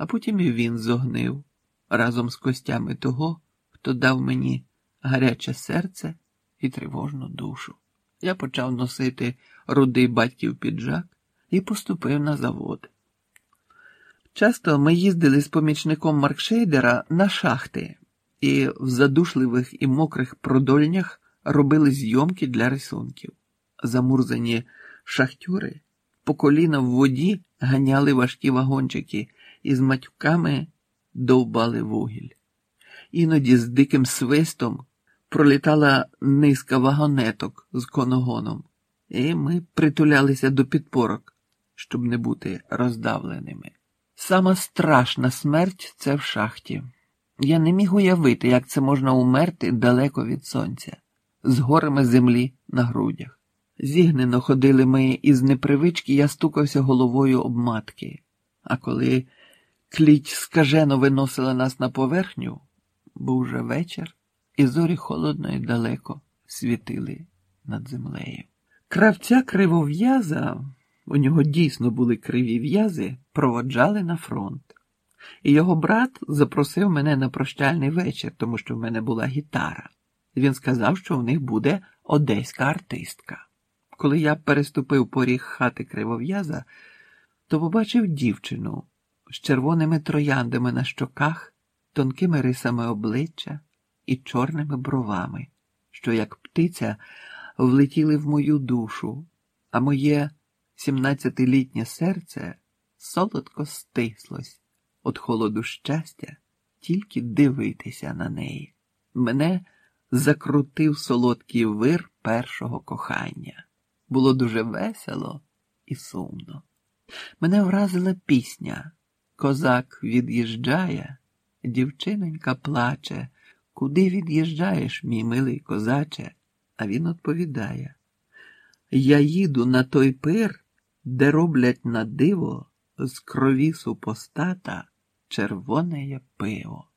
а потім і він зогнив разом з костями того, хто дав мені гаряче серце і тривожну душу. Я почав носити рудий батьків піджак і поступив на завод. Часто ми їздили з помічником Маркшейдера на шахти і в задушливих і мокрих продольнях робили зйомки для рисунків. Замурзані шахтюри по коліна в воді ганяли важкі вагончики і з матюками довбали вугіль. Іноді з диким свистом пролітала низка вагонеток з коногоном, і ми притулялися до підпорок, щоб не бути роздавленими. Сама страшна смерть це в шахті. Я не міг уявити, як це можна умерти далеко від сонця, з горами землі на грудях. Зігнено ходили ми із непривички, я стукався головою об матки. А коли кліть скажено виносила нас на поверхню, був вже вечір, і зорі холодно і далеко світили над землею. Кравця кривов'яза, у нього дійсно були криві в'язи, проводжали на фронт. І його брат запросив мене на прощальний вечір, тому що в мене була гітара. Він сказав, що в них буде одеська артистка. Коли я переступив поріг хати кривов'яза, то побачив дівчину з червоними трояндами на щоках, тонкими рисами обличчя і чорними бровами, що, як птиця, влетіли в мою душу, а моє сімнадцятилітнє серце солодко стислось від холоду щастя, тільки дивитися на неї. Мене закрутив солодкий вир першого кохання. Було дуже весело і сумно. Мене вразила пісня. Козак від'їжджає, дівчинонька плаче. Куди від'їжджаєш, мій милий козаче? А він відповідає: Я їду на той пир, де роблять на диво з крові супостата червоне пиво.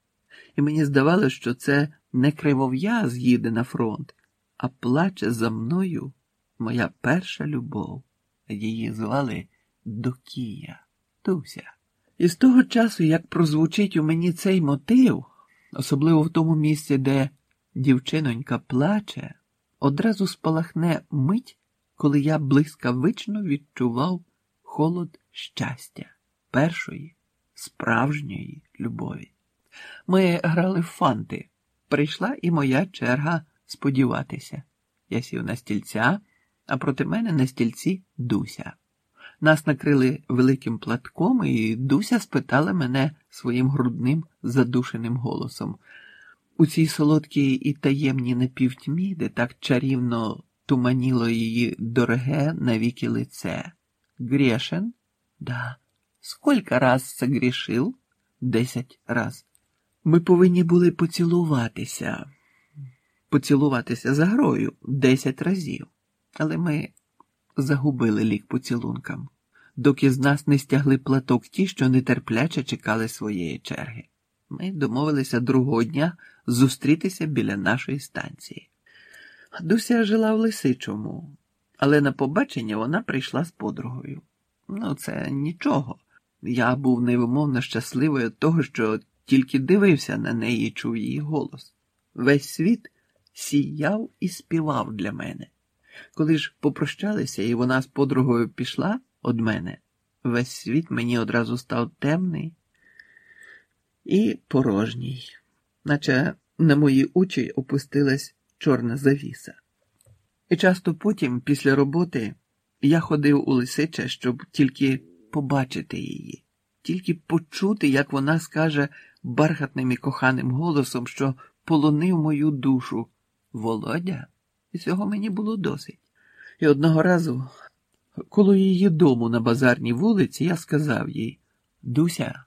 І мені здавалося, що це не кривов'яз їде на фронт, а плаче за мною моя перша любов. Її звали Докія, Туся. І з того часу, як прозвучить у мені цей мотив, особливо в тому місці, де дівчинонька плаче, одразу спалахне мить, коли я блискавично відчував холод щастя, першої, справжньої любові. Ми грали в фанти. Прийшла і моя черга сподіватися. Я сів на стільця, а проти мене на стільці Дуся. Нас накрили великим платком, і Дуся спитала мене своїм грудним задушеним голосом. У цій солодкій і таємній напівтьмі, де так чарівно туманіло її дороге навіки лице. Грешен? Да. Сколько раз согрішив? Десять раз. Ми повинні були поцілуватися, поцілуватися за грою десять разів, але ми загубили лік поцілункам, доки з нас не стягли платок ті, що нетерпляче чекали своєї черги. Ми домовилися другого дня зустрітися біля нашої станції. Дуся жила в Лисичому, але на побачення вона прийшла з подругою. Ну, це нічого. Я був невимовно щасливий від того, що тільки дивився на неї і чув її голос. Весь світ сіяв і співав для мене. Коли ж попрощалися, і вона з подругою пішла од мене, весь світ мені одразу став темний і порожній, наче на мої очі опустилась чорна завіса. І часто потім, після роботи, я ходив у лисиче, щоб тільки побачити її, тільки почути, як вона скаже бархатним і коханим голосом, що полонив мою душу. Володя, і цього мені було досить. І одного разу, коло її дому на базарній вулиці, я сказав їй: Дуся,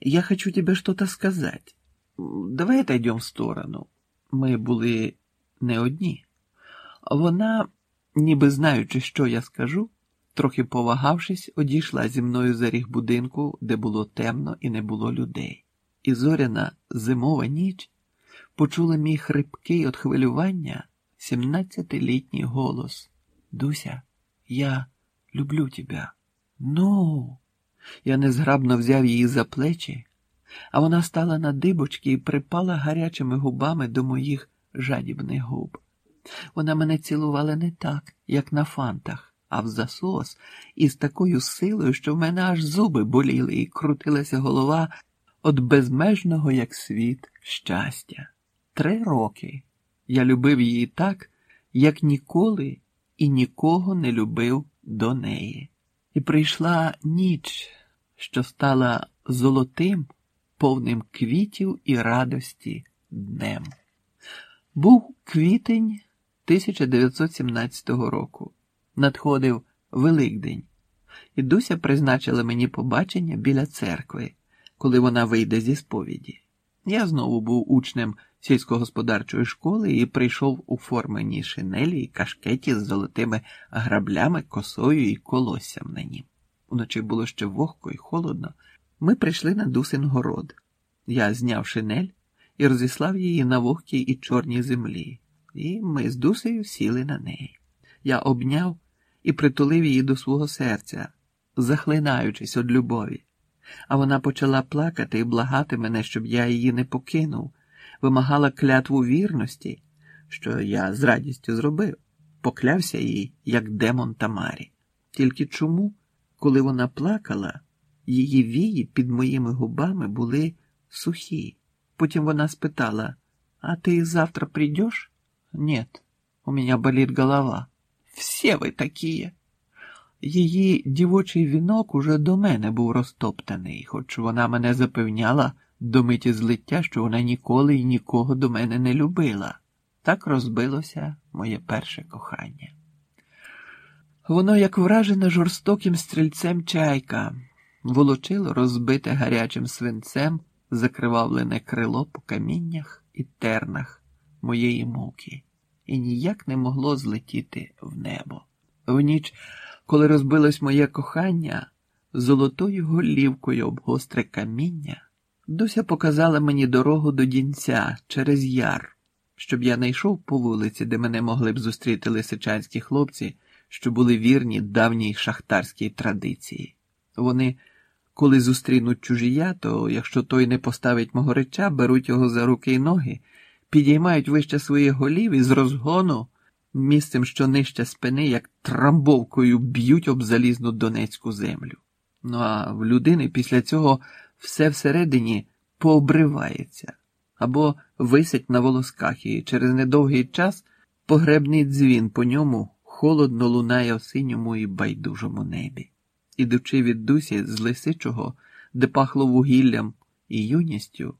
я хочу тебе что-то сказать. Давай отойдем в сторону. Ми були не одні. Вона, ніби знаючи, що я скажу, трохи повагавшись, одійшла зі мною за ріг будинку, де було темно і не було людей. І зоряна зимова ніч почула мій хрипкий от хвилювання сімнадцятилітній голос. Дуся, я люблю тебя. Ну, Я незграбно взяв її за плечі, а вона стала на дибочки і припала гарячими губами до моїх жадібних губ. Вона мене цілувала не так, як на фантах, а в засос, і з такою силою, що в мене аж зуби боліли і крутилася голова від безмежного, як світ, щастя. Три роки я любив її так, як ніколи і нікого не любив до неї. І прийшла ніч, що стала золотим, повним квітів і радості днем. Був квітень 1917 року. Надходив Великдень, і Дуся призначила мені побачення біля церкви, коли вона вийде зі сповіді. Я знову був учнем сільськогосподарчої школи і прийшов у форменій шинелі і кашкеті з золотими граблями, косою і колоссям на нім. Уночі було ще вогко і холодно. Ми прийшли на Дусин город. Я зняв шинель і розіслав її на вогкій і чорній землі, і ми з Дусею сіли на неї. Я обняв і притулив її до свого серця, захлинаючись від любові. А вона почала плакати і благати мене, щоб я її не покинув, вимагала клятву вірності, що я з радістю зробив, поклявся їй, як демон Тамарі. Тільки чому, коли вона плакала, її вії під моїми губами були сухі. Потім вона спитала: А ти завтра придешь? Нет, у меня болит голова. Все ви такі. Її дівочий вінок уже до мене був розтоптаний, хоч вона мене запевняла до миті злиття, що вона ніколи і нікого до мене не любила. Так розбилося моє перше кохання. Воно, як вражене жорстоким стрільцем чайка, волочило розбите гарячим свинцем закривавлене крило по каміннях і тернах моєї муки, і ніяк не могло злетіти в небо. В ніч, коли розбилось моє кохання, золотою голівкою об гостре каміння, Дуся показала мені дорогу до дінця через яр, щоб я не йшов по вулиці, де мене могли б зустріти лисичанські хлопці, що були вірні давній шахтарській традиції. Вони коли зустрінуть чужія, то якщо той не поставить мого реча, беруть його за руки й ноги, підіймають вище своїх голів і з розгону, місцем, що нижче спини, як трамбовкою б'ють об залізну донецьку землю. Ну а в людини після цього все всередині пообривається або висить на волосках, і через недовгий час погребний дзвін по ньому холодно лунає в синьому і байдужому небі. Ідучи від дусі з лисичого, де пахло вугіллям і юністю,